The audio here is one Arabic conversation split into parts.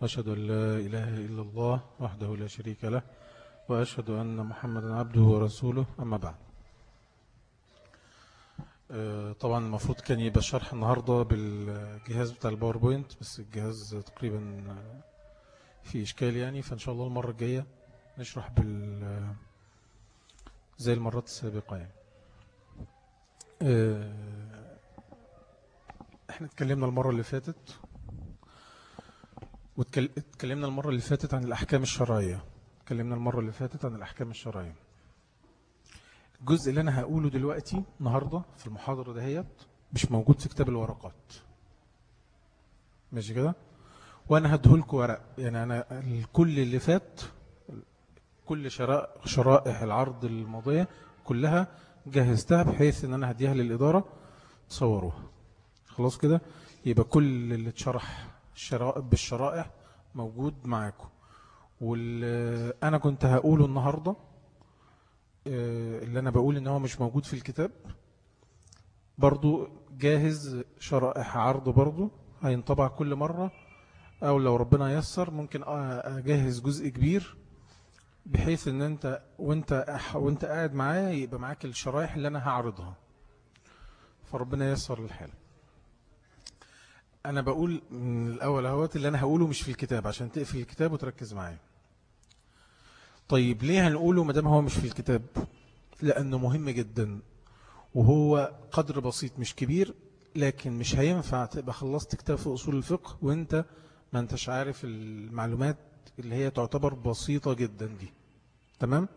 وأشهد أن لا إله إلا الله وحده لا شريك له وأشهد أن محمدا عبده ورسوله أما بعد. آه، طبعا المفروض كان يبقى الشرح النهاردة بالجهاز بتاع الباوربوينت بس الجهاز تقريبا في إشكال يعني فإن شاء الله المرة الجاية نشرح بال زي المرات السابقة يعني. آه، إحنا اتكلمنا المرة اللي فاتت واتكلمنا المرة اللي فاتت عن الأحكام الشرعية. اتكلمنا المرة اللي فاتت عن الأحكام الشرعية. الجزء اللي أنا هقوله دلوقتي النهاردة في المحاضرة دهيت مش موجود في كتاب الورقات. ماشي كده؟ وأنا هدهلكوا ورق. يعني أنا كل اللي فات كل شرائح العرض الماضية كلها جهزتها بحيث إن أنا هديها للإدارة تصوروها. خلاص كده؟ يبقى كل اللي اتشرح بالشرائح موجود معاكم. واللي أنا كنت هقوله النهاردة آه، اللي أنا بقول إن هو مش موجود في الكتاب. برضو جاهز شرائح عرض برضو هينطبع كل مرة أو لو ربنا يسر ممكن أجهز جزء كبير بحيث إن أنت وأنت وأنت قاعد معايا يبقى معاك الشرايح اللي أنا هعرضها. فربنا يسر الحال. أنا بقول من الأول أهوت اللي أنا هقوله مش في الكتاب عشان تقفل الكتاب وتركز معايا. طيب ليه هنقوله ما دام هو مش في الكتاب؟ لأنه مهم جدا وهو قدر بسيط مش كبير لكن مش هينفع تبقى خلصت كتاب في أصول الفقه وأنت ما أنتش عارف المعلومات اللي هي تعتبر بسيطة جدا دي. تمام؟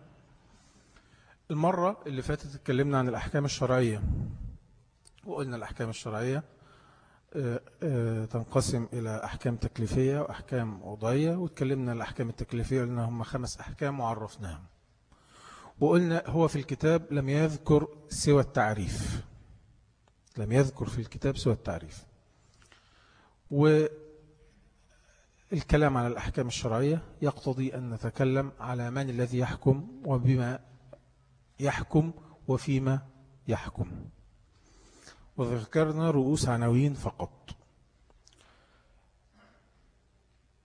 المرة اللي فاتت اتكلمنا عن الأحكام الشرعية وقلنا الأحكام الشرعية تنقسم إلى أحكام تكليفية وأحكام وضعية واتكلمنا الأحكام التكليفية قلنا هم خمس أحكام وعرفناهم. وقلنا هو في الكتاب لم يذكر سوى التعريف. لم يذكر في الكتاب سوى التعريف. والكلام على الأحكام الشرعية يقتضي أن نتكلم على من الذي يحكم وبما يحكم وفيما يحكم. وذكرنا رؤوس عناوين فقط.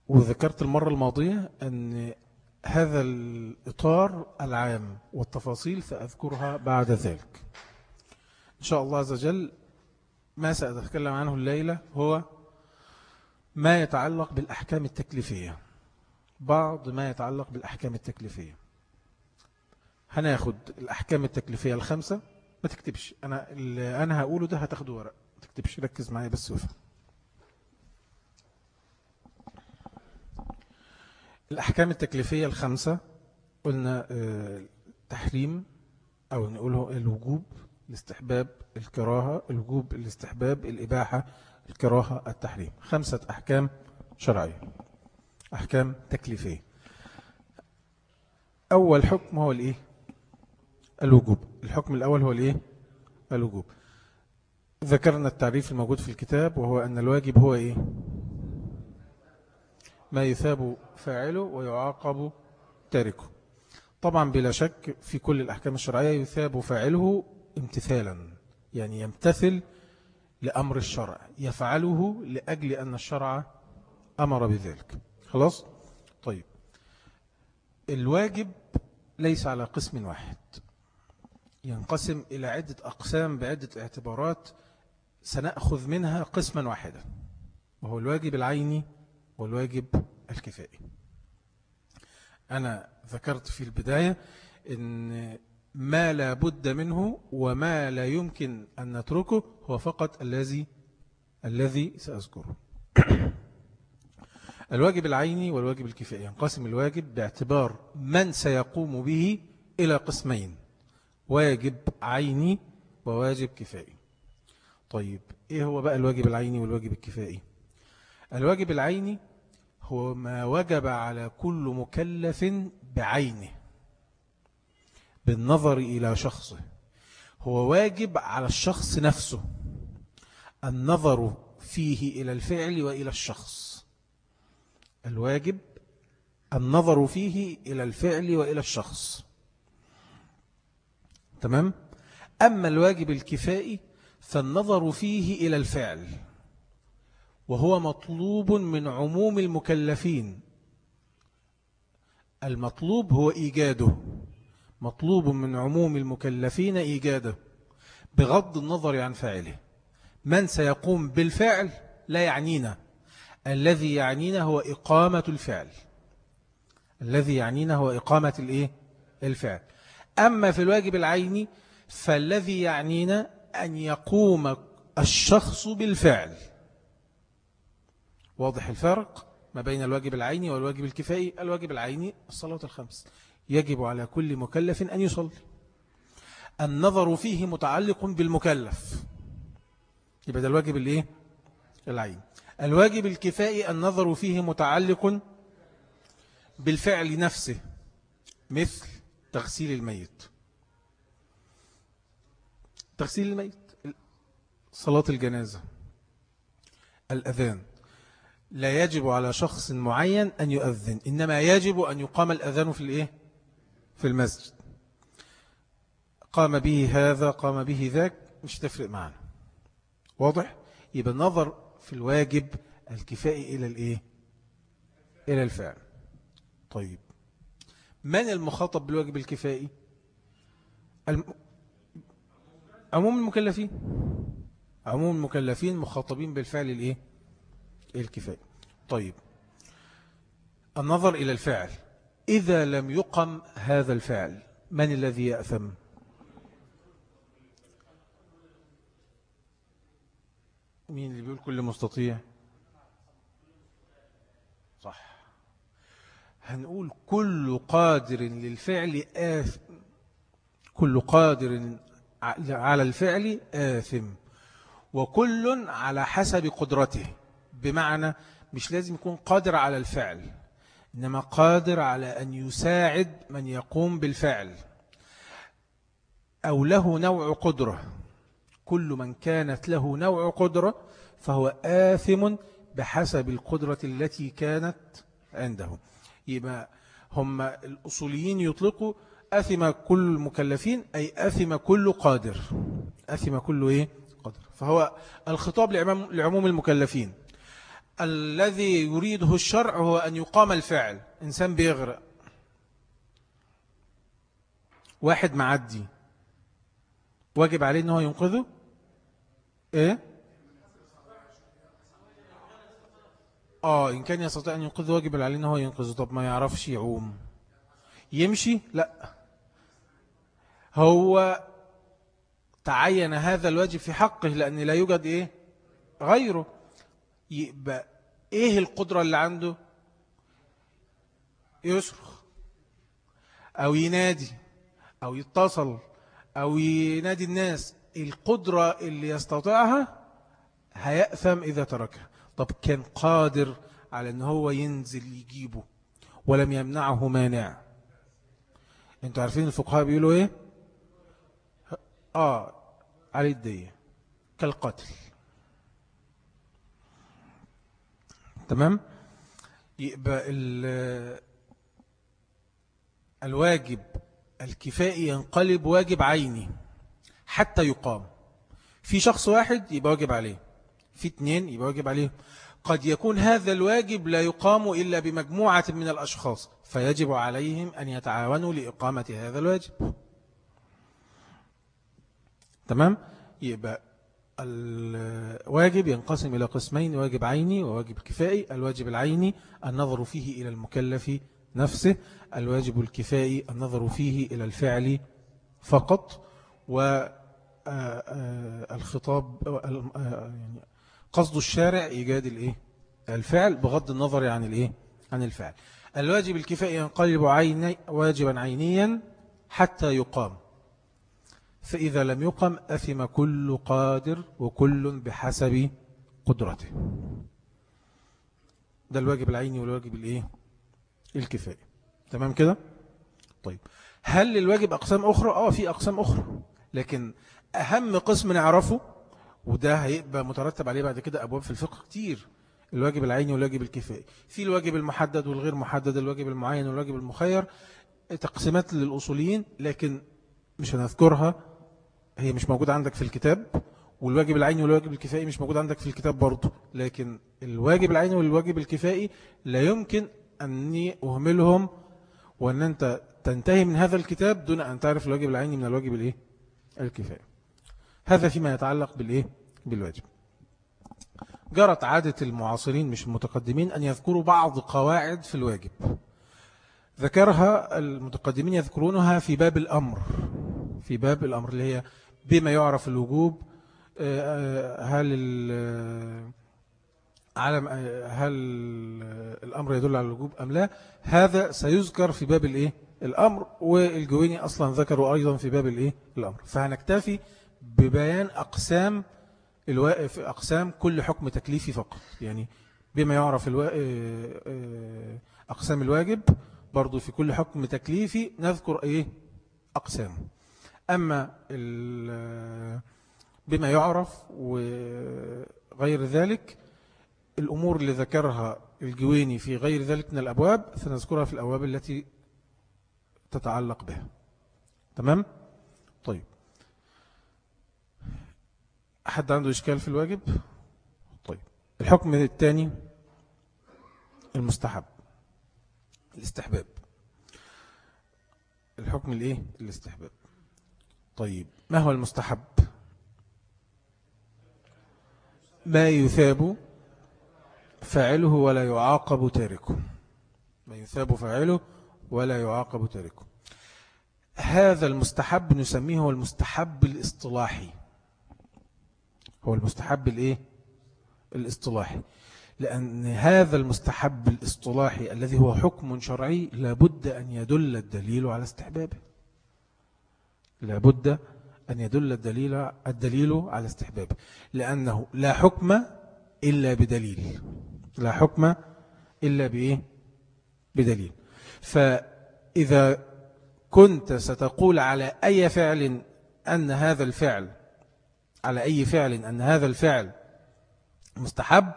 وذكرت المرة الماضية أن هذا الإطار العام والتفاصيل سأذكرها بعد ذلك. إن شاء الله عز وجل ما سأتكلم عنه الليلة هو ما يتعلق بالأحكام التكليفية. بعض ما يتعلق بالأحكام التكليفية. هناخد الأحكام التكليفية الخمسة. ما تكتبش. أنا اللي أنا هقوله ده هتاخده ورق. ما تكتبش. ركز معايا بس وفهم الأحكام التكليفية الخمسة قلنا آه، تحريم أو نقوله الوجوب الاستحباب الكراهة الوجوب الاستحباب الإباحة الكراهة التحريم. خمسة أحكام شرعية. أحكام تكليفية. أول حكم هو الإيه؟ الوجوب. الحكم الأول هو الإيه؟ الوجوب. ذكرنا التعريف الموجود في الكتاب وهو أن الواجب هو إيه؟ ما يثاب فاعله ويعاقب تاركه. طبعا بلا شك في كل الأحكام الشرعية يثاب فاعله امتثالا يعني يمتثل لأمر الشرع يفعله لأجل أن الشرع أمر بذلك. خلاص؟ طيب. الواجب ليس على قسم واحد. ينقسم إلى عدة أقسام بعدة اعتبارات سنأخذ منها قسما واحدا وهو الواجب العيني والواجب الكفائي. أنا ذكرت في البداية أن ما لا بد منه وما لا يمكن أن نتركه هو فقط الذي الذي سأذكره. الواجب العيني والواجب الكفائي. ينقسم الواجب باعتبار من سيقوم به إلى قسمين. واجب عيني وواجب كفائي. طيب إيه هو بقى الواجب العيني والواجب الكفائي؟ الواجب العيني هو ما وجب على كل مكلف بعينه بالنظر إلى شخصه. هو واجب على الشخص نفسه النظر فيه إلى الفعل وإلى الشخص. الواجب النظر فيه إلى الفعل وإلى الشخص. تمام؟ أما الواجب الكفائي فالنظر فيه إلى الفعل وهو مطلوب من عموم المكلفين. المطلوب هو إيجاده مطلوب من عموم المكلفين إيجاده بغض النظر عن فاعله. من سيقوم بالفعل لا يعنينا الذي يعنينا هو إقامة الفعل. الذي يعنينا هو إقامة الإيه؟ الفعل. أما في الواجب العيني فالذي يعنينا أن يقوم الشخص بالفعل. واضح الفرق ما بين الواجب العيني والواجب الكفائي؟ الواجب العيني الصلاة الخمس. يجب على كل مكلف أن يصلي. النظر فيه متعلق بالمكلف. يبقى ده الواجب الإيه؟ العين. الواجب الكفائي النظر فيه متعلق بالفعل نفسه. مثل تغسيل الميت. تغسيل الميت صلاة الجنازة الأذان. لا يجب على شخص معين أن يؤذن إنما يجب أن يقام الأذان في الإيه؟ في المسجد. قام به هذا قام به ذاك مش تفرق معنا. واضح؟ يبقى النظر في الواجب الكفائي إلى الإيه؟ إلى الفعل. طيب. من المخاطب بالواجب الكفائي؟ الم... عموم المكلفين. عموم المكلفين مخاطبين بالفعل الإيه؟ الكفائي. طيب. النظر إلى الفعل. إذا لم يقم هذا الفعل من الذي يأثم؟ مين اللي بيقول كل مستطيع؟ هنقول كل قادر للفعل آثم. كل قادر على الفعل آثم. وكل على حسب قدرته. بمعنى مش لازم يكون قادر على الفعل إنما قادر على أن يساعد من يقوم بالفعل. أو له نوع قدرة. كل من كانت له نوع قدرة فهو آثم بحسب القدرة التي كانت عنده. يبقى هم الأصوليين يطلقوا أثم كل المكلفين أي أثم كل قادر. أثم كل إيه؟ قادر. فهو الخطاب لعموم المكلفين. الذي يريده الشرع هو أن يقام الفعل. إنسان بيغرق. واحد معدي. واجب عليه أنه ينقذه؟ إيه؟ آه إن كان يستطيع أن ينقذه واجب عليه أنه ينقذه. طب ما يعرفش يعوم. يمشي؟ لا. هو تعين هذا الواجب في حقه لأن لا يوجد إيه؟ غيره. يبقى إيه القدرة اللي عنده؟ يصرخ. أو ينادي. أو يتصل. أو ينادي الناس. القدرة اللي يستطيعها هيأثم إذا تركها. طب كان قادر على أن هو ينزل يجيبه ولم يمنعه مانع. أنتوا عارفين الفقهاء بيقولوا إيه؟ آه علي الدية كالقتل. تمام؟ يبقى الواجب الكفائي ينقلب واجب عيني حتى يقام. في شخص واحد يبقى واجب عليه. في اثنين يبقى واجب عليه قد يكون هذا الواجب لا يقام إلا بمجموعة من الأشخاص فيجب عليهم أن يتعاونوا لإقامة هذا الواجب. تمام؟ يبقى الواجب ينقسم إلى قسمين واجب عيني وواجب كفائي. الواجب العيني النظر فيه إلى المكلف نفسه الواجب الكفائي النظر فيه إلى الفعل فقط والخطاب يعني قصد الشارع إيجاد الإيه؟ الفعل بغض النظر عن الإيه؟ عن الفعل الواجب الكفائي ينقلب عيني واجبا عينيا حتى يقام فإذا لم يقم أثم كل قادر وكل بحسب قدرته ده الواجب العيني والواجب الإيه؟ الكفائي تمام كده؟ طيب هل للواجب أقسام أخرى؟ آه في أقسام أخرى لكن أهم قسم نعرفه وده هيبقى مترتب عليه بعد كده أبواب في الفقه كتير. الواجب العيني والواجب الكفائي. في الواجب المحدد والغير محدد الواجب المعين والواجب المخير. تقسيمات للأصوليين لكن مش هنذكرها. هي مش موجودة عندك في الكتاب. والواجب العيني والواجب الكفائي مش موجود عندك في الكتاب برضه. لكن الواجب العيني والواجب الكفائي لا يمكن أني أهملهم وأن أنت تنتهي من هذا الكتاب دون أن تعرف الواجب العيني من الواجب الإيه؟ الكفائي. هذا فيما يتعلق بالإيه؟ بالواجب. جرت عادة المعاصرين مش المتقدمين أن يذكروا بعض قواعد في الواجب. ذكرها المتقدمين يذكرونها في باب الأمر. في باب الأمر اللي هي بما يعرف الوجوب آه، هل علم هل الأمر يدل على الوجوب أم لا؟ هذا سيذكر في باب الإيه؟ الأمر والجويني أصلا ذكروا أيضا في باب الإيه؟ الأمر. فهنكتفي ببيان أقسام الواقف أقسام كل حكم تكليفي فقط. يعني بما يعرف الوا... آه، آه، أقسام الواجب برضو في كل حكم تكليفي نذكر إيه؟ أقسام. أما بما يعرف وغير ذلك الأمور اللي ذكرها الجويني في غير ذلك من الأبواب سنذكرها في الأبواب التي تتعلق بها. تمام؟ طيب. حد عنده إشكال في الواجب؟ طيب. الحكم الثاني المستحب. الاستحباب. الحكم الإيه؟ الاستحباب. طيب. ما هو المستحب؟ ما يثاب فاعله ولا يعاقب تاركه. ما يثاب فاعله ولا يعاقب تاركه. هذا المستحب نسميه هو المستحب الاصطلاحي. هو المستحب الايه الاصطلاحي. لأن هذا المستحب الاصطلاحي الذي هو حكم شرعي لابد أن يدل الدليل على استحبابه. لابد أن يدل الدليل, الدليل على استحبابه. لأنه لا حكم إلا بدليل. لا حكم إلا بإيه؟ بدليل. فإذا كنت ستقول على أي فعل أن هذا الفعل على أي فعل أن هذا الفعل مستحب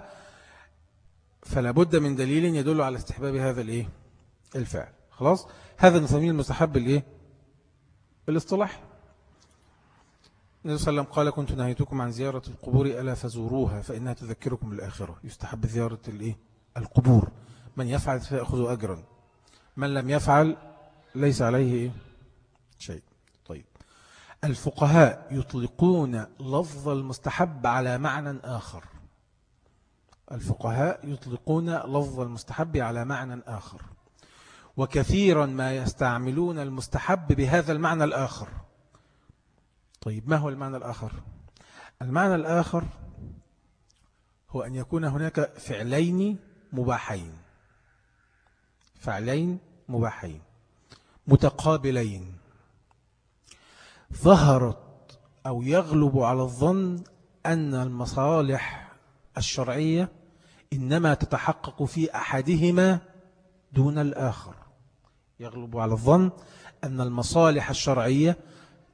فلا بد من دليل يدل على استحباب هذا الإيه؟ الفعل. خلاص؟ هذا نسميه المستحب الإيه؟ الاصطلاح. النبي صلى الله عليه وسلم قال كنت نهيتكم عن زيارة القبور ألا فزوروها فإنها تذكركم الآخرة يستحب زيارة الإيه؟ القبور. من يفعل فيأخذ أجرا. من لم يفعل ليس عليه إيه؟ شيء. الفقهاء يطلقون لفظ المستحب على معنى آخر. الفقهاء يطلقون لفظ المستحب على معنى آخر. وكثيرا ما يستعملون المستحب بهذا المعنى الآخر. طيب ما هو المعنى الآخر؟ المعنى الآخر هو أن يكون هناك فعلين مباحين. فعلين مباحين. متقابلين. ظهرت أو يغلب على الظن أن المصالح الشرعية إنما تتحقق في أحدهما دون الآخر. يغلب على الظن أن المصالح الشرعية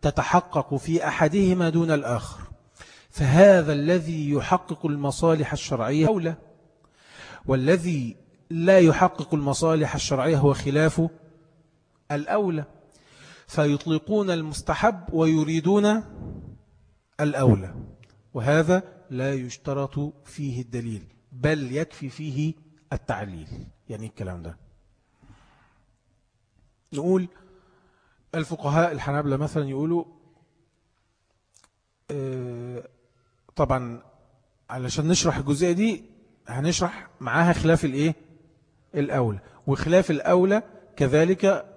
تتحقق في أحدهما دون الآخر. فهذا الذي يحقق المصالح الشرعية أولى والذي لا يحقق المصالح الشرعية هو خلاف الأولى. فيطلقون المستحب ويريدون الأولى. وهذا لا يشترط فيه الدليل بل يكفي فيه التعليل. يعني الكلام ده. نقول الفقهاء الحنابلة مثلا يقولوا آه، طبعا علشان نشرح الجزئية دي هنشرح معاها خلاف الإيه؟ الأولى. وخلاف الأولى كذلك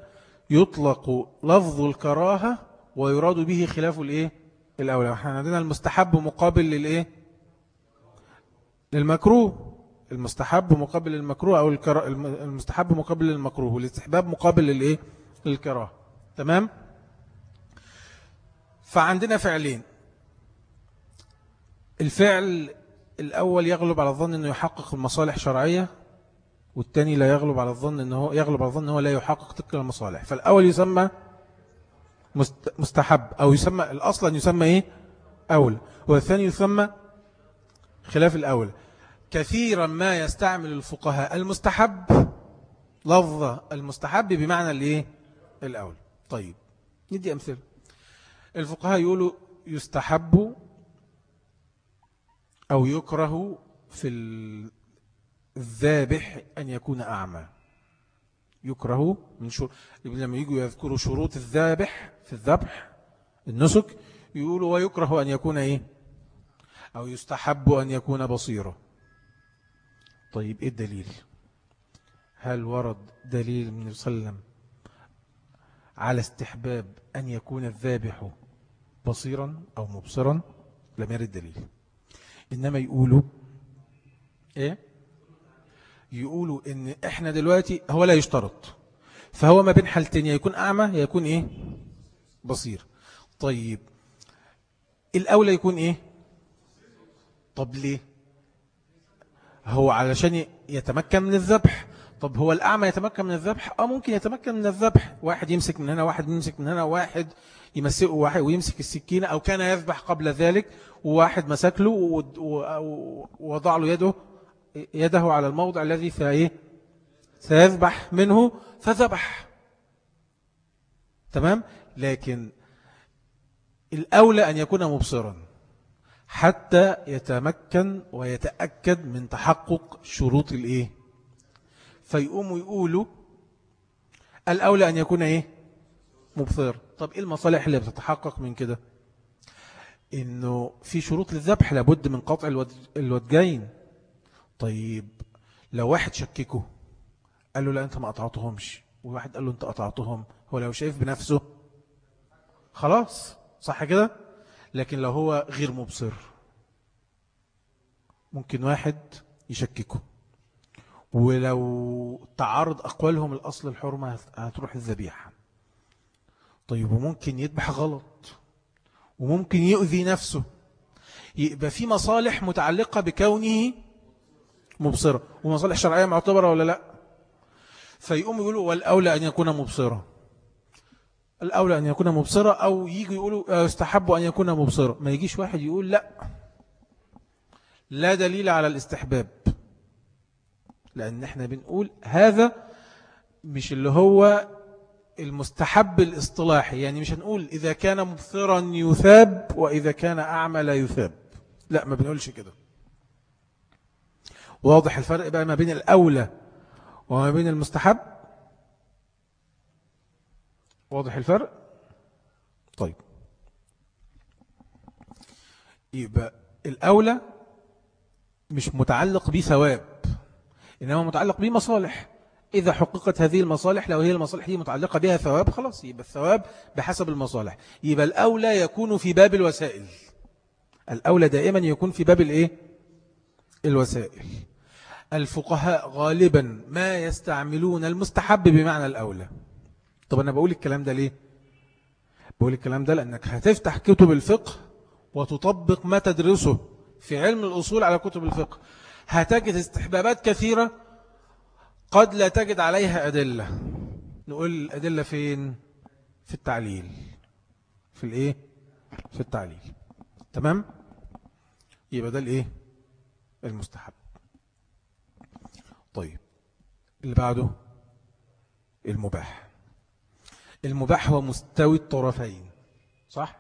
يطلق لفظ الكراهة ويراد به خلاف الايه؟ الأولى. إحنا عندنا المستحب مقابل للايه؟ للمكروه. المستحب مقابل المكروه أو المستحب مقابل المكروه والاستحباب مقابل للإيه؟ للكراهة. تمام؟ فعندنا فعلين. الفعل الأول يغلب على الظن أنه يحقق المصالح شرعية. والثاني لا يغلب على الظن أنه يغلب على الظن أنه لا يحقق تلك المصالح. فالأول يسمى مستحب أو يسمى الأصل أن يسمى إيه؟ أول. والثاني يسمى خلاف الأول. كثيرا ما يستعمل الفقهاء المستحب لفظ المستحب بمعنى الإيه؟ الأول. طيب ندي أمثلة. الفقهاء يقولوا يستحب أو يكره في الذابح أن يكون أعمى. يكره من شروط لما يجوا يذكروا شروط الذابح في الذبح النسك يقولوا ويكره أن يكون إيه؟ أو يستحب أن يكون بصيرا طيب إيه الدليل؟ هل ورد دليل من وسلم على استحباب أن يكون الذابح بصيرا أو مبصرا؟ لم يرد دليل. إنما يقولوا إيه؟ يقولوا إن إحنا دلوقتي هو لا يشترط. فهو ما بين حالتين يكون أعمى يكون إيه؟ بصير. طيب الأولى يكون إيه؟ طب ليه؟ هو علشان يتمكن من الذبح. طب هو الأعمى يتمكن من الذبح؟ آه ممكن يتمكن من الذبح. واحد يمسك من هنا واحد يمسك من هنا واحد يمسكه واحد ويمسك السكينة أو كان يذبح قبل ذلك وواحد مسك له ووضع له يده يده على الموضع الذي فايه سيذبح منه فذبح. تمام؟ لكن الأولى أن يكون مبصرا حتى يتمكن ويتأكد من تحقق شروط الإيه؟ فيقوموا يقولوا الأولى أن يكون إيه؟ مبصر. طب إيه المصالح اللي بتتحقق من كده؟ إنه في شروط للذبح لابد من قطع الودجين طيب لو واحد شككه قال له لا أنت ما قطعتهمش. وواحد قال له أنت قطعتهم هو لو شايف بنفسه خلاص صح كده؟ لكن لو هو غير مبصر ممكن واحد يشككه. ولو تعارض أقوالهم الأصل الحرمة هتروح الذبيحة. طيب وممكن يذبح غلط وممكن يؤذي نفسه. يبقى في مصالح متعلقة بكونه مبصرة. ومصالح شرعية معتبرة ولا لا؟ فيقوم يقولوا والأولى أن يكون مبصرة. الأولى أن يكون مبصرة أو يجي يقولوا يستحب أن يكون مبصرة. ما يجيش واحد يقول لا. لا دليل على الاستحباب. لأن إحنا بنقول هذا مش اللي هو المستحب الاصطلاحي. يعني مش هنقول إذا كان مبصرا يثاب وإذا كان أعمى لا يثاب. لا ما بنقولش كده. واضح الفرق بقى ما بين الأولى وما بين المستحب؟ واضح الفرق؟ طيب. يبقى الأولى مش متعلق بثواب إنما متعلق بمصالح إذا حققت هذه المصالح لو هي المصالح دي متعلقة بها ثواب خلاص يبقى الثواب بحسب المصالح. يبقى الأولى يكون في باب الوسائل. الأولى دائما يكون في باب الإيه؟ الوسائل. الفقهاء غالبا ما يستعملون المستحب بمعنى الأولى. طب أنا بقول الكلام ده ليه؟ بقول الكلام ده لأنك هتفتح كتب الفقه وتطبق ما تدرسه في علم الأصول على كتب الفقه. هتجد استحبابات كثيرة قد لا تجد عليها أدلة. نقول الأدلة فين؟ في التعليل. في الإيه؟ في التعليل. تمام؟ يبقى ده الإيه؟ المستحب. طيب اللي بعده المباح. المباح هو مستوي الطرفين صح؟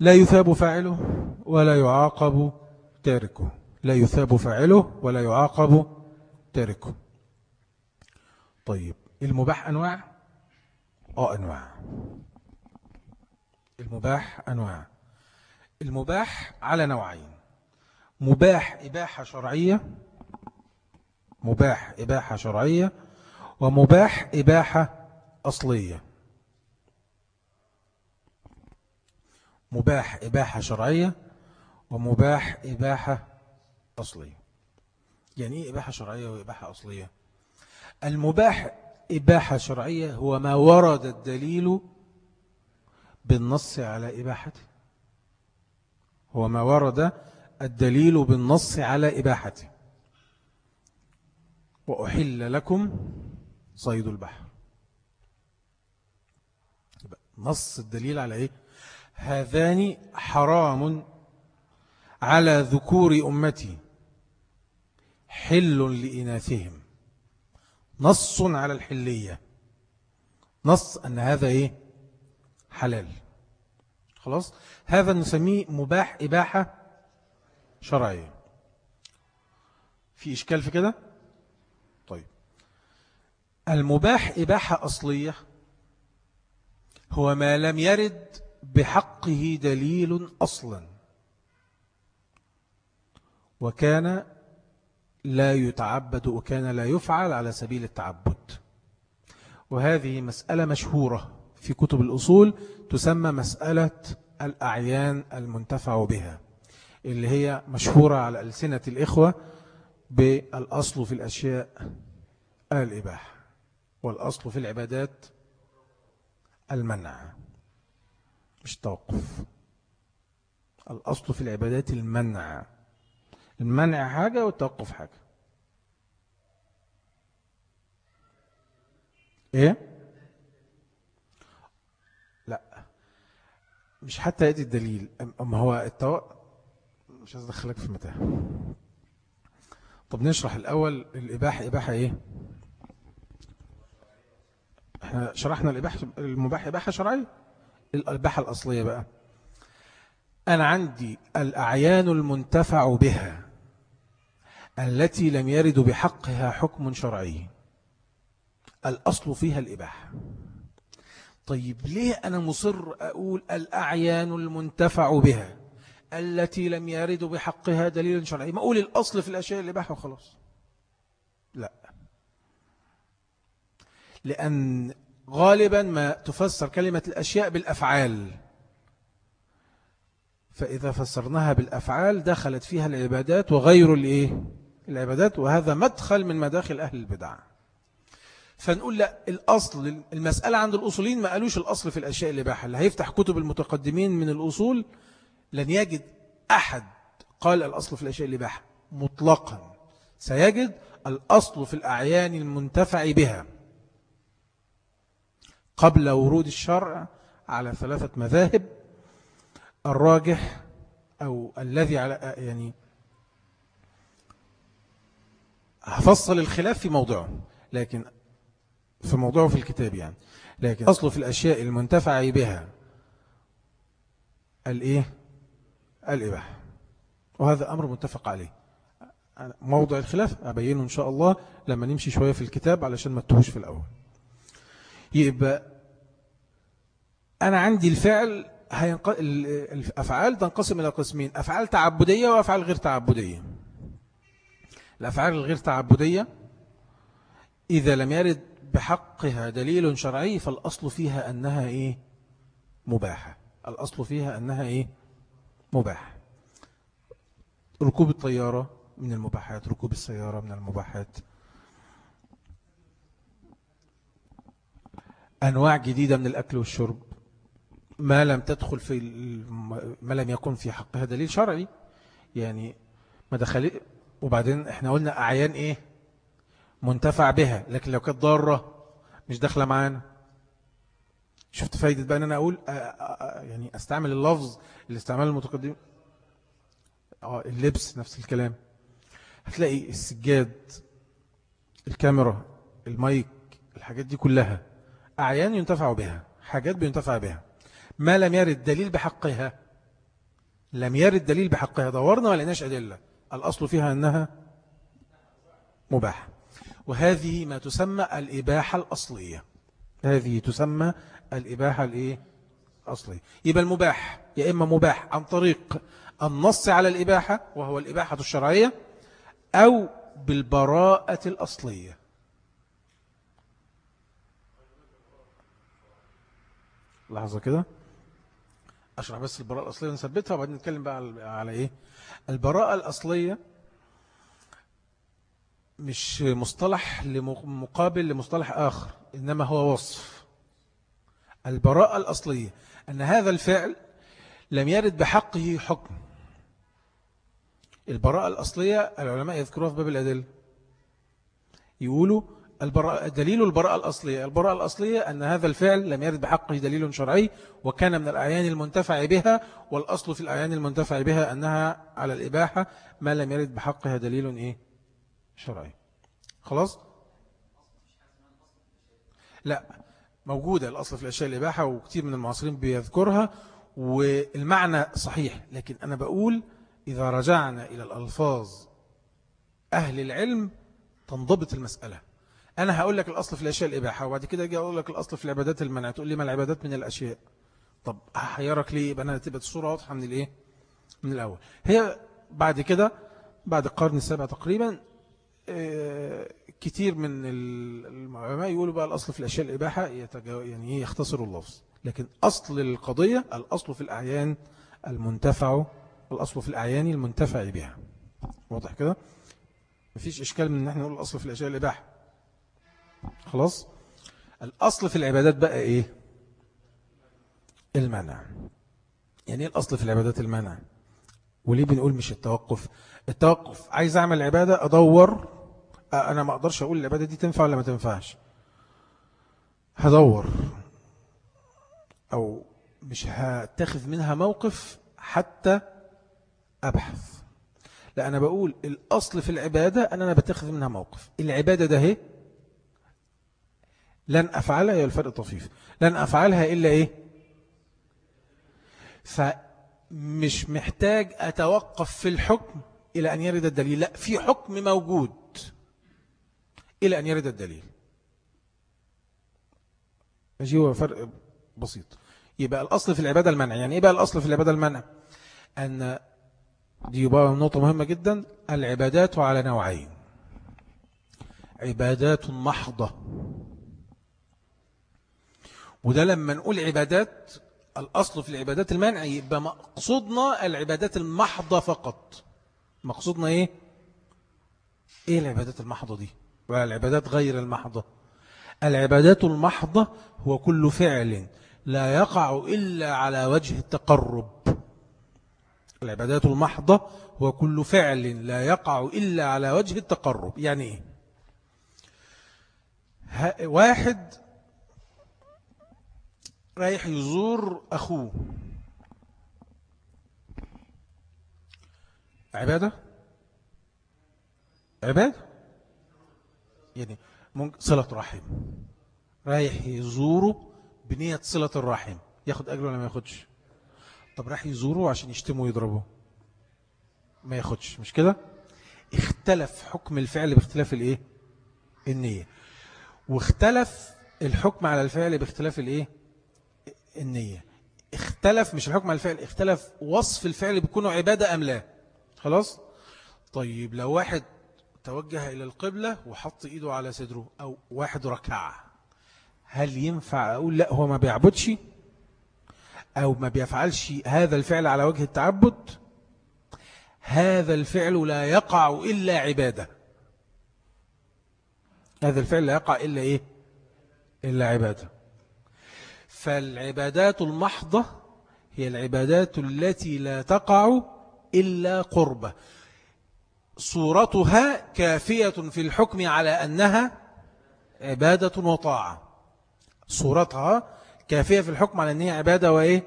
لا يثاب فاعله ولا يعاقب تاركه. لا يثاب فاعله ولا يعاقب تاركه. طيب المباح أنواع؟ آه أنواع. المباح أنواع. المباح على نوعين. مباح إباحة شرعية. مباح إباحة شرعية ومباح إباحة أصلية. مباح إباحة شرعية ومباح إباحة أصلية. يعني إيه إباحة شرعية وإباحة أصلية؟ المباح إباحة شرعية هو ما ورد الدليل بالنص على إباحته. هو ما ورد الدليل بالنص على إباحته. وأحل لكم صيد البحر. نص الدليل على إيه؟ هذان حرام على ذكور أمتي. حل لإناثهم. نص على الحلية. نص أن هذا إيه؟ حلال. خلاص؟ هذا نسميه مباح إباحة شرعية في إشكال في كده؟ طيب. المباح إباحة أصلية هو ما لم يرد بحقه دليل أصلا. وكان لا يتعبد وكان لا يفعل على سبيل التعبد. وهذه مسألة مشهورة في كتب الأصول تسمى مسألة الأعيان المنتفع بها. اللي هي مشهورة على ألسنة الإخوة بالأصل في الأشياء الإباحة والأصل في العبادات المنع مش التوقف الأصل في العبادات المنع. المنع حاجة والتوقف حاجة. إيه؟ لا. مش حتى يأتي الدليل. اما هو التوقف مش عايز أدخلك في متاهة. طب نشرح الأول الإباحة إباحة إيه؟ إحنا شرحنا الإباحة المباح إباحة شرعية؟ الإباحة الأصلية بقى. أنا عندي الأعيان المنتفع بها التي لم يرد بحقها حكم شرعي. الأصل فيها الإباحة. طيب ليه أنا مصر أقول الأعيان المنتفع بها؟ التي لم يرد بحقها دليل شرعي. ما أقول الأصل في الأشياء الإباحة وخلاص. لا. لأن غالبا ما تفسر كلمة الأشياء بالأفعال. فإذا فسرناها بالأفعال دخلت فيها العبادات وغير الإيه؟ العبادات وهذا مدخل من مداخل أهل البدع. فنقول لا الأصل المسألة عند الأصولين ما قالوش الأصل في الأشياء الإباحة اللي هيفتح كتب المتقدمين من الأصول لن يجد أحد. قال الأصل في الأشياء الإباحة مطلقا. سيجد الأصل في الأعيان المنتفع بها. قبل ورود الشرع على ثلاثة مذاهب الراجح أو الذي على يعني هفصل الخلاف في موضعه لكن في موضوعه في الكتاب يعني. لكن أصله في الأشياء المنتفع بها الإيه؟ الإباحة. وهذا أمر متفق عليه. موضع الخلاف أبينه إن شاء الله لما نمشي شوية في الكتاب علشان ما تهوش في الأول. يبقى أنا عندي الفعل هينق... الأفعال تنقسم إلى قسمين أفعال تعبدية وأفعال غير تعبدية. الأفعال الغير تعبدية إذا لم يرد بحقها دليل شرعي فالأصل فيها أنها إيه؟ مباحة. الأصل فيها أنها إيه؟ مباح. ركوب الطيارة من المباحات ركوب السيارة من المباحات. أنواع جديدة من الأكل والشرب. ما لم تدخل في ما لم يكن في حقها دليل شرعي. يعني ما دخل وبعدين إحنا قلنا أعيان إيه؟ منتفع بها. لكن لو كانت ضارة مش داخلة معانا. شفت فايدة بقى أن أنا أقول يعني أستعمل اللفظ اللي استعمال المتقدم آه اللبس نفس الكلام. هتلاقي السجاد الكاميرا المايك الحاجات دي كلها أعيان ينتفع بها حاجات بينتفع بها. ما لم يرد دليل بحقها لم يرد دليل بحقها دورنا ولا لقيناش أدلة. الأصل فيها أنها مباح وهذه ما تسمى الإباحة الأصلية. هذه تسمى الإباحة الإيه؟ الأصلية. يبقى المباح يا إما مباح عن طريق النص على الإباحة وهو الإباحة الشرعية أو بالبراءة الأصلية. لحظة كده. أشرح بس البراءة الأصلية نثبتها وبعدين نتكلم بقى على إيه؟ البراءة الأصلية مش مصطلح مقابل لمصطلح آخر. إنما هو وصف. البراءة الأصلية أن هذا الفعل لم يرد بحقه حكم. البراءة الأصلية العلماء يذكروها في باب الأدلة. يقولوا البراءة دليل البراءة الأصلية. البراءة الأصلية أن هذا الفعل لم يرد بحقه دليل شرعي وكان من الأعيان المنتفع بها والأصل في الأعيان المنتفع بها أنها على الإباحة ما لم يرد بحقها دليل إيه؟ شرعي. خلاص؟ لا موجودة الأصل في الأشياء الإباحة وكثير من المعاصرين بيذكرها والمعنى صحيح لكن أنا بقول إذا رجعنا إلى الألفاظ أهل العلم تنضبط المسألة. أنا هقول لك الأصل في الأشياء الإباحة وبعد كده أجي أقول لك الأصل في العبادات المنع تقول لي ما العبادات من الأشياء. طب هحيرك ليه؟ يبقى أنا تبقى الصورة واضحة من الإيه؟ من الأول. هي بعد كده بعد القرن السابع تقريبا كتير من العلماء يقولوا بقى الأصل في الأشياء الإباحة يعني يختصر اللفظ. لكن أصل القضية الأصل في الأعيان المنتفع الأصل في الأعيان المنتفع بها. واضح كده؟ مفيش إشكال من أن إحنا نقول الأصل في الأشياء الإباحة. خلاص؟ الأصل في العبادات بقى إيه؟ المنع. يعني إيه الأصل في العبادات المنع؟ وليه بنقول مش التوقف؟ التوقف عايز أعمل عبادة أدور أنا ما أقدرش أقول العبادة دي تنفع ولا ما تنفعش. هدور. أو مش هتخذ منها موقف حتى أبحث. لا أنا بقول الأصل في العبادة أن أنا بتخذ منها موقف. العبادة ده هي لن أفعلها يا الفرق طفيف. لن أفعلها إلا إيه؟ فمش محتاج أتوقف في الحكم إلى أن يرد الدليل. لا في حكم موجود. إلى أن يرد الدليل. ماشي هو فرق بسيط. يبقى الأصل في العبادة المنع. يعني إيه بقى الأصل في العبادة المنع؟ أن دي يبقى نقطة مهمة جدا. العبادات على نوعين. عبادات محضة. وده لما نقول عبادات الأصل في العبادات المنع يبقى مقصودنا العبادات المحضة فقط. مقصودنا إيه؟ إيه العبادات المحضة دي؟ والعبادات غير المحضة. العبادات المحضة هو كل فعل لا يقع إلا على وجه التقرب. العبادات المحضة هو كل فعل لا يقع إلا على وجه التقرب. يعني إيه؟ واحد رايح يزور أخوه. عبادة؟ عبادة؟ يعني ممكن صلة رحم رايح يزوره بنية صلة الرحم. ياخد أجل ولا ما ياخدش؟ طب راح يزوره عشان يشتمه ويضربه. ما ياخدش. مش كده؟ اختلف حكم الفعل باختلاف الإيه؟ النية. واختلف الحكم على الفعل باختلاف الإيه؟ النية. اختلف مش الحكم على الفعل اختلف وصف الفعل بيكونه عبادة أم لا. خلاص؟ طيب لو واحد توجه إلى القبلة وحط إيده على صدره أو واحد ركع هل ينفع أقول لا هو ما بيعبدش؟ أو ما بيفعلش هذا الفعل على وجه التعبد؟ هذا الفعل لا يقع إلا عبادة. هذا الفعل لا يقع إلا إيه؟ إلا عبادة. فالعبادات المحضة هي العبادات التي لا تقع إلا قربة. صورتها كافية في الحكم على أنها عبادة وطاعة. صورتها كافية في الحكم على أنها عبادة وإيه؟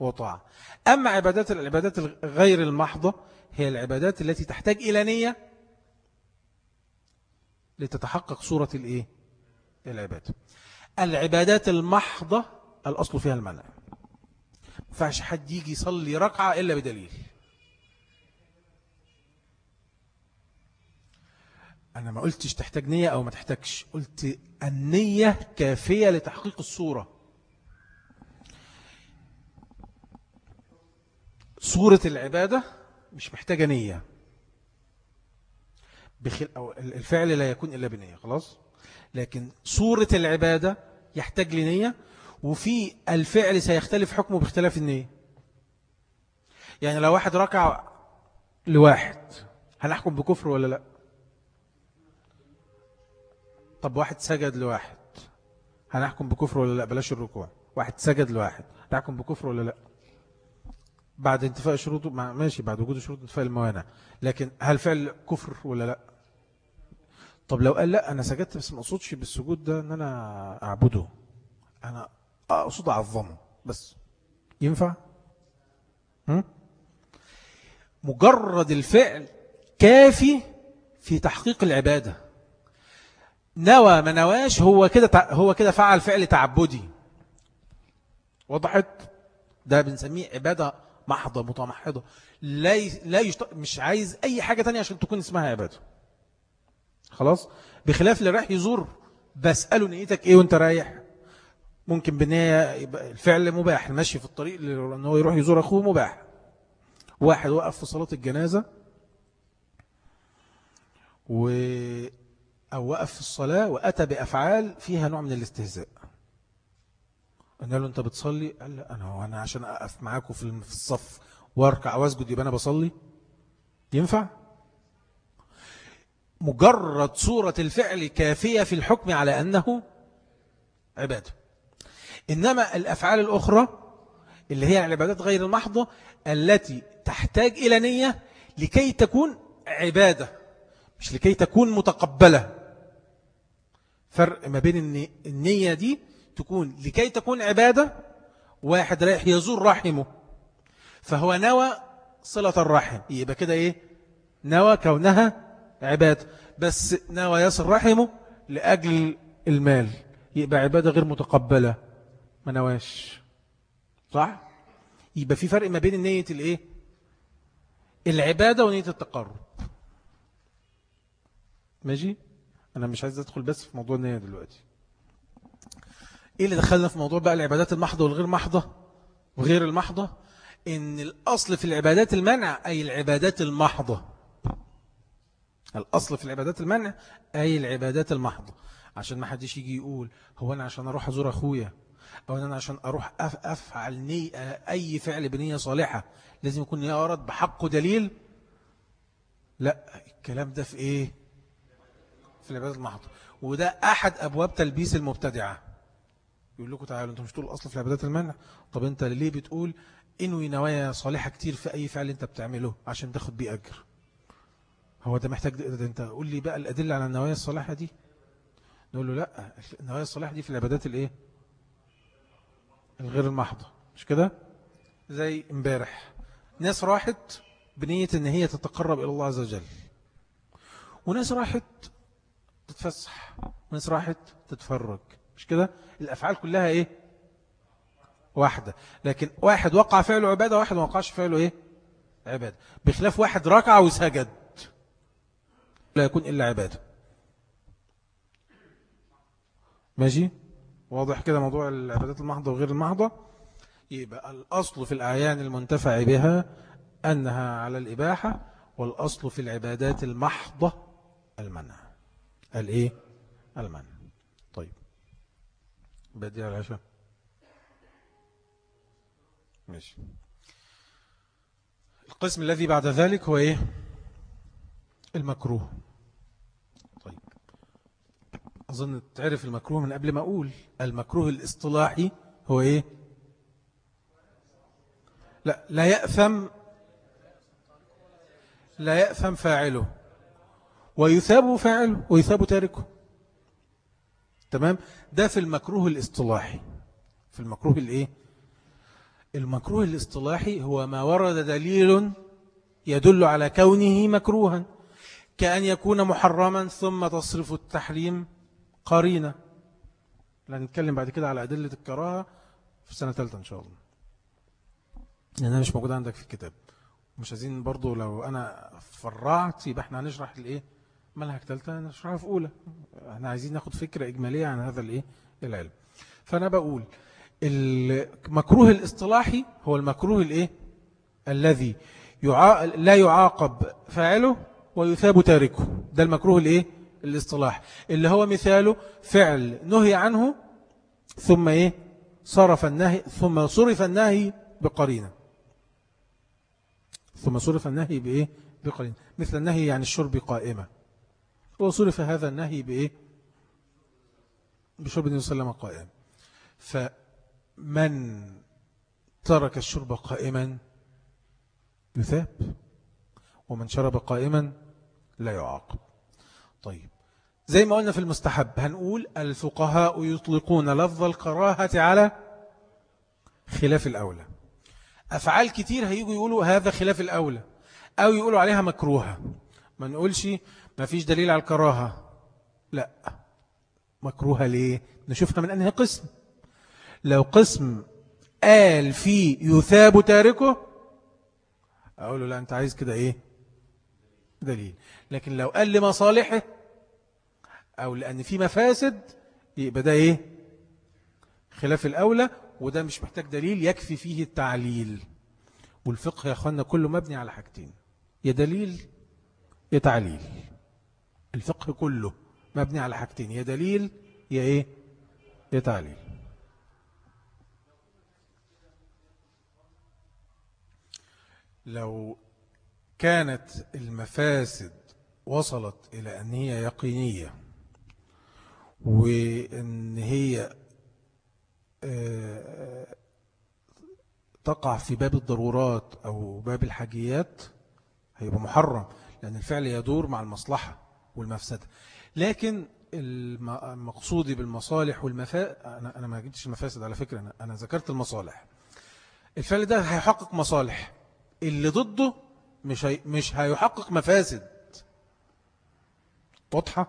وطاعة. أما عبادات العبادات غير المحضة هي العبادات التي تحتاج إلى نية لتتحقق صورة الإيه؟ العبادة. العبادات المحضة الأصل فيها المنع. فعش حد يجي يصلي ركعة إلا بدليل. أنا ما قلتش تحتاج نية أو ما تحتاجش. قلت النية كافية لتحقيق الصورة. صورة العبادة مش محتاجة نية. بخل... أو الفعل لا يكون إلا بنية خلاص؟ لكن صورة العبادة يحتاج لنية وفي الفعل سيختلف حكمه باختلاف النية. يعني لو واحد ركع لواحد هنحكم بكفر ولا لا؟ طب واحد سجد لواحد هنحكم بكفر ولا لا؟ بلاش الركوع. واحد سجد لواحد هنحكم بكفر ولا لا؟ بعد انتفاء شروطه ماشي بعد وجود شروط انتفاء الموانع. لكن هل فعل كفر ولا لا؟ طب لو قال لا أنا سجدت بس ما أقصدش بالسجود ده إن أنا أعبده. أنا أقصد أعظمه بس. ينفع؟ مجرد الفعل كافي في تحقيق العبادة. نوى ما نواش هو كده هو كده فعل فعل تعبدي. وضحت؟ ده بنسميه عبادة محضة متمحضة. لا. لا يشت... مش عايز أي حاجة تانية عشان تكون اسمها عبادة. خلاص؟ بخلاف اللي رايح يزور بسأله نيتك إيه وأنت رايح؟ ممكن بنية الفعل مباح المشي في الطريق لأنه يروح يزور أخوه مباح. واحد وقف في صلاة الجنازة و أو وقف في الصلاة وأتى بأفعال فيها نوع من الاستهزاء. قلنا له أنت بتصلي؟ قال لا أنا, أنا عشان أقف معاكم في الصف وأركع وأسجد يبقى أنا بصلي؟ ينفع؟ مجرد صورة الفعل كافية في الحكم على أنه عبادة. إنما الأفعال الأخرى اللي هي العبادات غير المحضة التي تحتاج إلى نية لكي تكون عبادة. مش لكي تكون متقبلة. فرق ما بين النية دي تكون لكي تكون عبادة واحد رايح يزور رحمه فهو نوى صلة الرحم. يبقى كده إيه؟ نوى كونها عبادة. بس نوى يصل رحمه لأجل المال. يبقى عبادة غير متقبلة. ما نواش. صح؟ يبقى في فرق ما بين النية الإيه؟ العبادة ونية التقرب. ماشي؟ أنا مش عايز أدخل بس في موضوع النية دلوقتي. إيه اللي دخلنا في موضوع بقى العبادات المحضة والغير محضة؟ وغير المحضة؟ إن الأصل في العبادات المنع أي العبادات المحضة. الأصل في العبادات المنع أي العبادات المحضة. عشان ما حدش يجي يقول هو أنا عشان أروح أزور أخويا؟ أو أنا عشان أروح أفعل ني أي فعل بنية صالحة لازم يكون يارد بحقه دليل لا الكلام ده في إيه؟ في العبادات المحضة وده أحد أبواب تلبيس المبتدعة. يقول لكم تعالوا أنتم مش تقول الأصل في العبادات المنع؟ طب أنت ليه بتقول إنوي نوايا صالحة كتير في أي فعل أنت بتعمله عشان تاخد بيه أجر؟ هو ده محتاج ده, ده أنت قول لي بقى الأدلة على النوايا الصالحة دي. نقول له لأ النوايا الصالحة دي في العبادات الإيه؟ الغير المحضة مش كده؟ زي امبارح. ناس راحت بنية إن هي تتقرب إلى الله عز وجل. وناس راحت تتفسح. وناس راحت تتفرج. مش كده؟ الأفعال كلها إيه؟ واحدة. لكن واحد وقع فعله عبادة واحد ما وقعش فعله إيه؟ عبادة. بخلاف واحد ركع وسجد. لا يكون إلا عبادة. ماشي؟ واضح كده موضوع العبادات المحضة وغير المحضة؟ يبقى الأصل في الأعيان المنتفع بها أنها على الإباحة والأصل في العبادات المحضة المنع. الإيه؟ المنع. طيب. بدي على العشاء. ماشي. القسم الذي بعد ذلك هو إيه؟ المكروه. أظن تعرف المكروه من قبل ما أقول. المكروه الاصطلاحي هو إيه؟ لا لا يأثم لا يأثم فاعله. ويثاب فاعله ويثاب تاركه. تمام؟ ده في المكروه الاصطلاحي. في المكروه الايه؟ المكروه الاصطلاحي هو ما ورد دليل يدل على كونه مكروها كأن يكون محرما ثم تصرف التحريم قرينة. لأن نتكلم بعد كده على أدلة الكراهة في سنة ثالثة إن شاء الله. لأنها مش موجودة عندك في الكتاب. مش عايزين برضو لو أنا فرعت يبقى إحنا هنشرح الإيه؟ منهج ثالثة نشرحها في أولى. إحنا عايزين ناخد فكرة إجمالية عن هذا الإيه؟ العلم. فأنا بقول المكروه الاصطلاحي هو المكروه الإيه؟ الذي يعا... لا يعاقب فاعله ويثاب تاركه. ده المكروه الإيه؟ الاصطلاح. اللي هو مثاله فعل نهي عنه ثم إيه؟ صرف النهي ثم صرف النهي بقرينة. ثم صرف النهي بإيه؟ بقرينة. مثل النهي عن الشرب قائمة. وصرف هذا النهي بإيه؟ بشرب النبي صلى الله عليه وسلم قائما فمن ترك الشرب قائما يثاب ومن شرب قائما لا يعاقب. طيب زي ما قلنا في المستحب هنقول الفقهاء يطلقون لفظ الكراهة على خلاف الأولى. أفعال كتير هيجوا يقولوا هذا خلاف الأولى أو يقولوا عليها مكروهة. ما نقولش ما فيش دليل على الكراهة. لا. مكروهة ليه؟ نشوفها من أنهي قسم؟ لو قسم قال فيه يثاب تاركه أقول له لا أنت عايز كده إيه؟ دليل. لكن لو قال لمصالحه أو لأن في مفاسد يبقى ده إيه؟ خلاف الأولى وده مش محتاج دليل يكفي فيه التعليل. والفقه يا أخوانا كله مبني على حاجتين يا دليل يا تعليل. الفقه كله مبني على حاجتين يا دليل يا إيه؟ يا تعليل. لو كانت المفاسد وصلت إلى أن هي يقينية وأن هي آه، تقع في باب الضرورات أو باب الحاجيات هيبقى محرم لأن الفعل يدور مع المصلحة. والمفسدة. لكن المقصودي بالمصالح والمفاسد أنا, أنا ما جبتش المفاسد على فكرة أنا, أنا ذكرت المصالح. الفعل ده هيحقق مصالح. اللي ضده مش هي مش هيحقق مفاسد. واضحة؟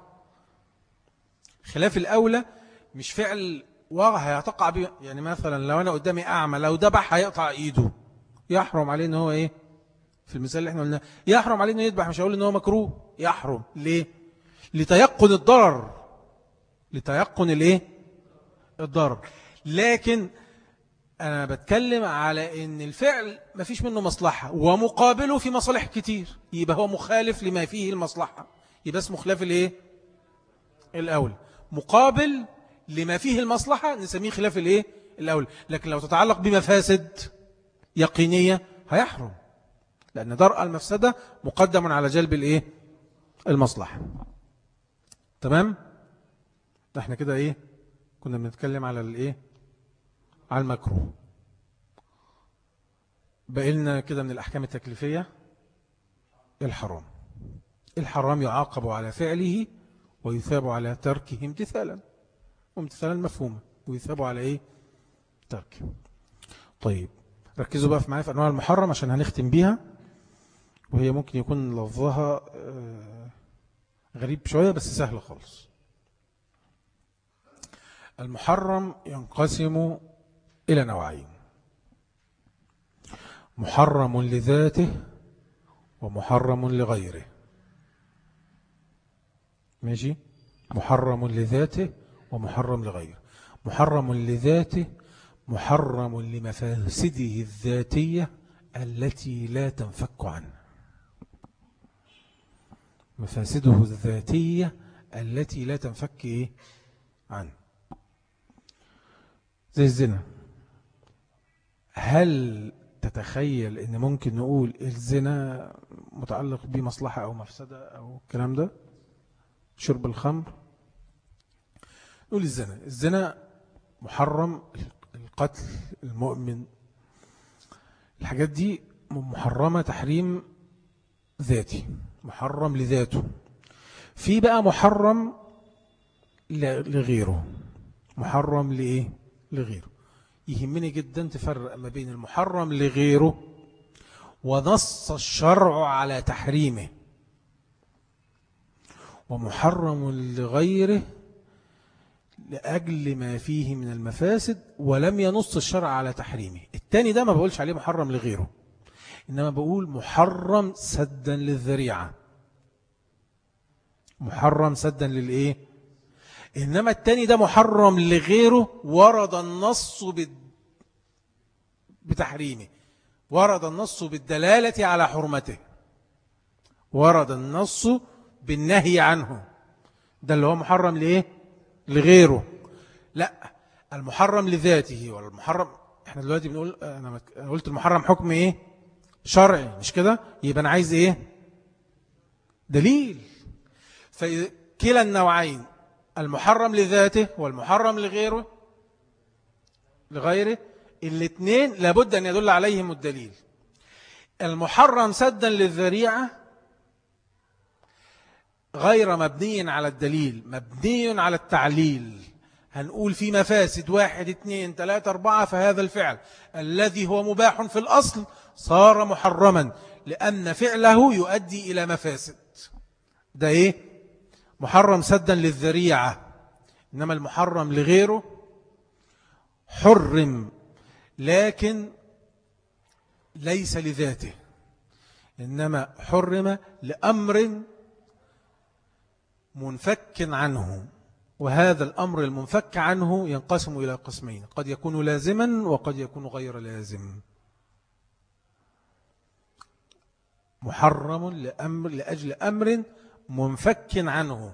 خلاف الأولى مش فعل واقع هيتقع به يعني مثلا لو أنا قدامي أعمى لو دبح هيقطع إيده. يحرم عليه إن هو إيه؟ في المثال اللي إحنا قلناه. يحرم عليه إنه يذبح مش هقول إن هو مكروه. يحرم. ليه؟ لتيقن الضرر. لتيقن الإيه؟ الضرر. لكن أنا بتكلم على إن الفعل ما فيش منه مصلحة ومقابله في مصالح كتير. يبقى هو مخالف لما فيه المصلحة. يبقى اسمه خلاف الإيه؟ الأول. مقابل لما فيه المصلحة نسميه خلاف الإيه؟ الأول. لكن لو تتعلق بمفاسد يقينية هيحرم. لأن درء المفسدة مقدم على جلب الإيه؟ المصلحة. تمام؟ إحنا كده إيه؟ كنا بنتكلم على الإيه؟ على المكروه بقلنا كده من الأحكام التكليفية الحرام. الحرام يعاقب على فعله ويثاب على تركه امتثالا. وامتثالا مفهوما. ويثاب على إيه؟ ترك طيب ركزوا بقى في معايا في أنواع المحرم عشان هنختم بيها. وهي ممكن يكون لفظها آه، غريب شوية بس سهل خالص. المحرم ينقسم إلى نوعين. محرم لذاته ومحرم لغيره. ماشي؟ محرم لذاته ومحرم لغيره. محرم لذاته محرم لمفاسده الذاتية التي لا تنفك عنه. مفاسده الذاتية التي لا تنفك إيه؟ عنه. زي الزنا. هل تتخيل إن ممكن نقول الزنا متعلق بمصلحة أو مفسدة أو الكلام ده؟ شرب الخمر. نقول الزنا. الزنا محرم القتل المؤمن. الحاجات دي محرمة تحريم ذاتي. محرم لذاته. في بقى محرم لغيره. محرم لإيه؟ لغيره. يهمني جدا تفرق ما بين المحرم لغيره ونص الشرع على تحريمه. ومحرم لغيره لأجل ما فيه من المفاسد ولم ينص الشرع على تحريمه. التاني ده ما بقولش عليه محرم لغيره. إنما بقول محرم سدا للذريعة. محرم سدا للإيه؟ إنما التاني ده محرم لغيره ورد النص بتحريمه. ورد النص بالدلالة على حرمته. ورد النص بالنهي عنه. ده اللي هو محرم لإيه؟ لغيره. لا المحرم لذاته والمحرم إحنا دلوقتي بنقول أنا قلت المحرم حكم إيه؟ شرعي مش كده؟ يبقى أنا عايز إيه؟ دليل. فكلا النوعين المحرم لذاته والمحرم لغيره لغيره الاثنين لابد أن يدل عليهم الدليل. المحرم سدا للذريعة غير مبني على الدليل مبني على التعليل. هنقول في مفاسد واحد اثنين ثلاثة أربعة فهذا الفعل. الذي هو مباح في الأصل صار محرما لأن فعله يؤدي إلى مفاسد. ده إيه؟ محرم سدا للذريعة إنما المحرم لغيره حرم لكن ليس لذاته. إنما حرم لأمر منفك عنه وهذا الأمر المنفك عنه ينقسم إلى قسمين قد يكون لازما وقد يكون غير لازم. محرم لأمر لأجل أمر منفك عنه.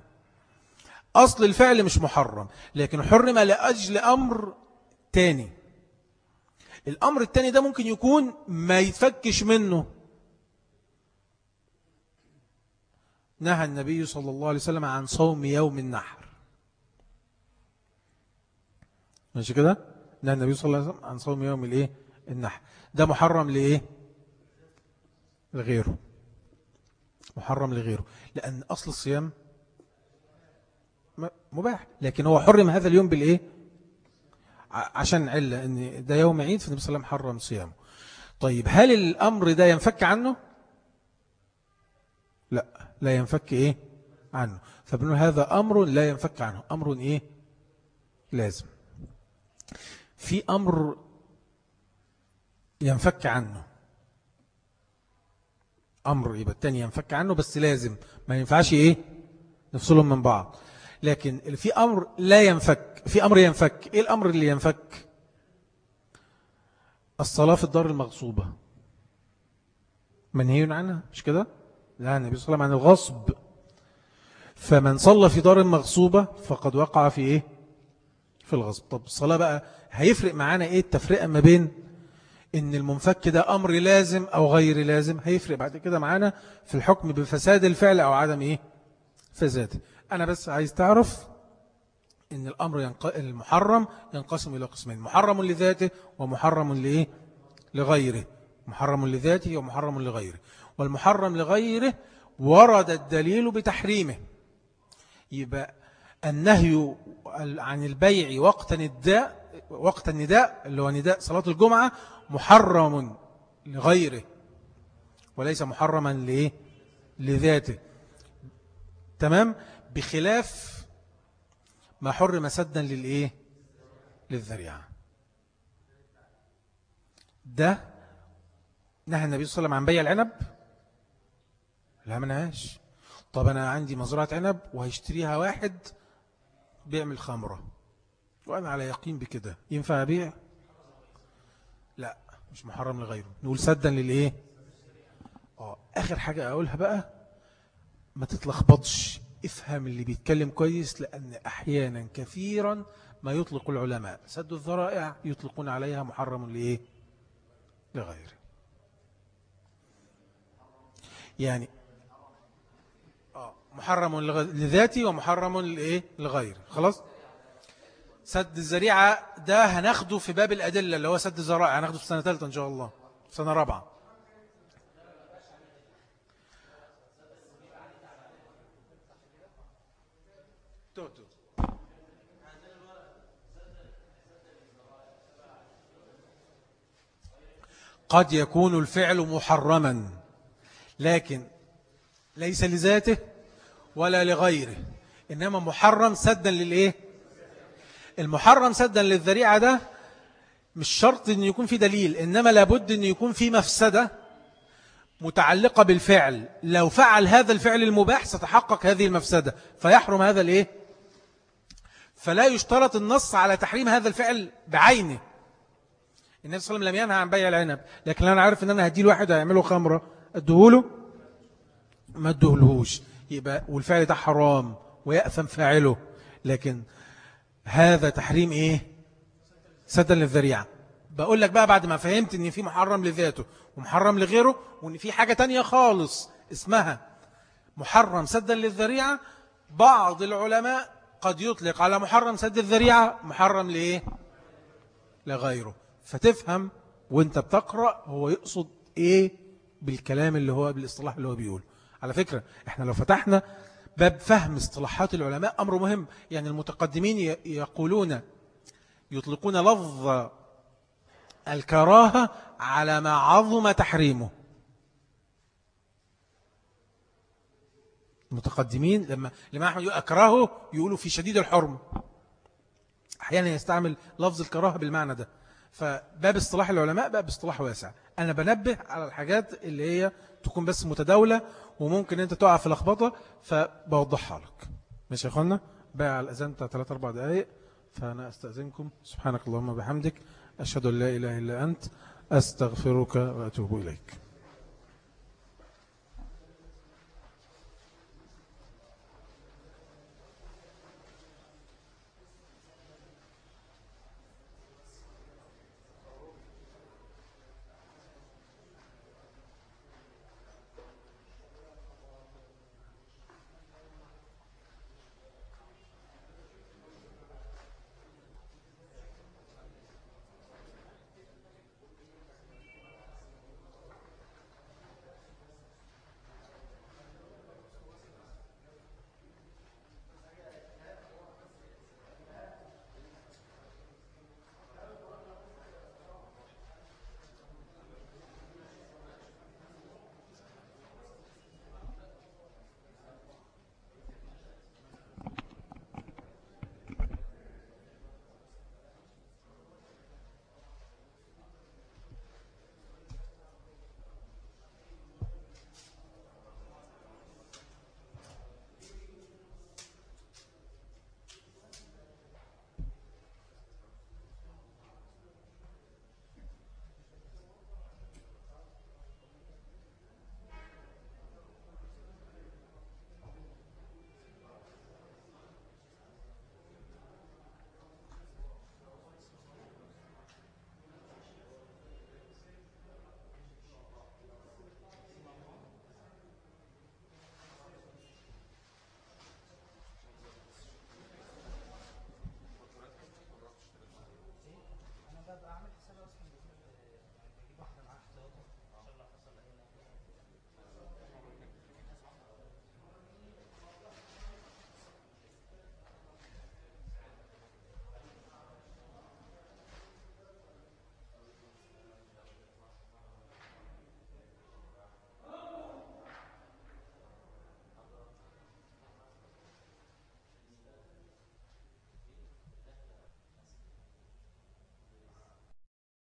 أصل الفعل مش محرم لكن حرم لأجل أمر تاني. الأمر التاني ده ممكن يكون ما يتفكش منه. نهى النبي صلى الله عليه وسلم عن صوم يوم النحر. ماشي كده؟ نهى النبي صلى الله عليه وسلم عن صوم يوم الإيه؟ النحر. ده محرم لإيه؟ لغيره. محرم لغيره. لأن أصل الصيام مباح. لكن هو حرم هذا اليوم بالإيه؟ عشان علة. أن ده يوم عيد فالنبي صلى الله عليه وسلم حرم صيامه. طيب هل الأمر ده ينفك عنه؟ لا. لا ينفك إيه؟ عنه. فبنقول هذا أمر لا ينفك عنه. أمر إيه؟ لازم. في أمر ينفك عنه. أمر يبقى التاني ينفك عنه بس لازم. ما ينفعش إيه؟ نفصلهم من بعض. لكن في أمر لا ينفك في أمر ينفك. إيه الأمر اللي ينفك؟ الصلاة في الدار المغصوبة. منهي عنها؟ مش كده؟ لا النبي صلى الله عليه وسلم عن الغصب. فمن صلى في دار مغصوبة فقد وقع في إيه؟ في الغصب. طب الصلاة بقى هيفرق معانا إيه؟ التفرقة ما بين إن المنفك ده أمر لازم أو غير لازم هيفرق. بعد كده معانا في الحكم بفساد الفعل أو عدم إيه؟ فساده أنا بس عايز تعرف إن الأمر ينق... المحرم ينقسم إلى قسمين. محرم لذاته ومحرم لإيه؟ لغيره. محرم لذاته ومحرم لغيره. والمحرم لغيره ورد الدليل بتحريمه. يبقى النهي عن البيع وقت النداء وقت النداء اللي هو نداء صلاة الجمعة محرم لغيره وليس محرما لإيه؟ لذاته. تمام؟ بخلاف ما حرم سدا للإيه؟ للذريعة. ده نهى النبي صلى الله عليه وسلم عن بيع العنب؟ لا منهاش طب أنا عندي مزرعة عنب وهيشتريها واحد بيعمل خمرة وأنا على يقين بكده. ينفع أبيع؟ مش محرم لغيره. نقول سدا للإيه؟ آه آخر حاجة أقولها بقى ما تتلخبطش. افهم اللي بيتكلم كويس لأن أحيانا كثيرا ما يطلق العلماء. سد الذرائع يطلقون عليها محرم لإيه؟ لغيره. يعني آه محرم لذاتي ومحرم لإيه؟ خلاص؟ سد الزريعة ده هناخده في باب الأدلة اللي هو سد الزرائع هناخده في سنة ثالثة إن شاء الله سنة رابعة. توتو قد يكون الفعل محرما لكن ليس لذاته ولا لغيره إنما محرم سدا للإيه؟ المحرم سدا للذريعة ده مش شرط أن يكون في دليل إنما لابد أن يكون في مفسدة متعلقة بالفعل. لو فعل هذا الفعل المباح ستحقق هذه المفسدة. فيحرم هذا الإيه؟ فلا يشترط النص على تحريم هذا الفعل بعينه. النبي صلى الله عليه وسلم لم ينهى عن بيع العنب. لكن أنا عارف أن أنا هدي الواحد هيعمله خمرة. أدهوله ما أدهولهوش يبقى والفعل ده حرام ويأثم فاعله. لكن هذا تحريم إيه؟ سدا للذريعة. بقول لك بقى بعد ما فهمت أن في محرم لذاته ومحرم لغيره وأن في حاجة تانية خالص اسمها محرم سدا للذريعة بعض العلماء قد يطلق على محرم سد الذريعة محرم لإيه؟ لغيره. فتفهم وأنت بتقرأ هو يقصد إيه بالكلام اللي هو بالإصطلاح اللي هو بيقوله. على فكرة إحنا لو فتحنا باب فهم اصطلاحات العلماء أمر مهم. يعني المتقدمين يقولون يطلقون لفظ الكراهة على ما عظم تحريمه. المتقدمين لما لما أحمد يقول أكرهه يقولوا في شديد الحرم. أحيانا يستعمل لفظ الكراهة بالمعنى ده. فباب اصطلاح العلماء باب اصطلاح واسع. أنا بنبه على الحاجات اللي هي تكون بس متداولة وممكن أنت تقع في لخبطة فبوضحها لك. ماشي يا أخوانا؟ بقى على الأذان بتاع 3 4 دقايق فأنا أستأذنكم. سبحانك اللهم وبحمدك أشهد أن لا إله إلا أنت أستغفرك وأتوب إليك.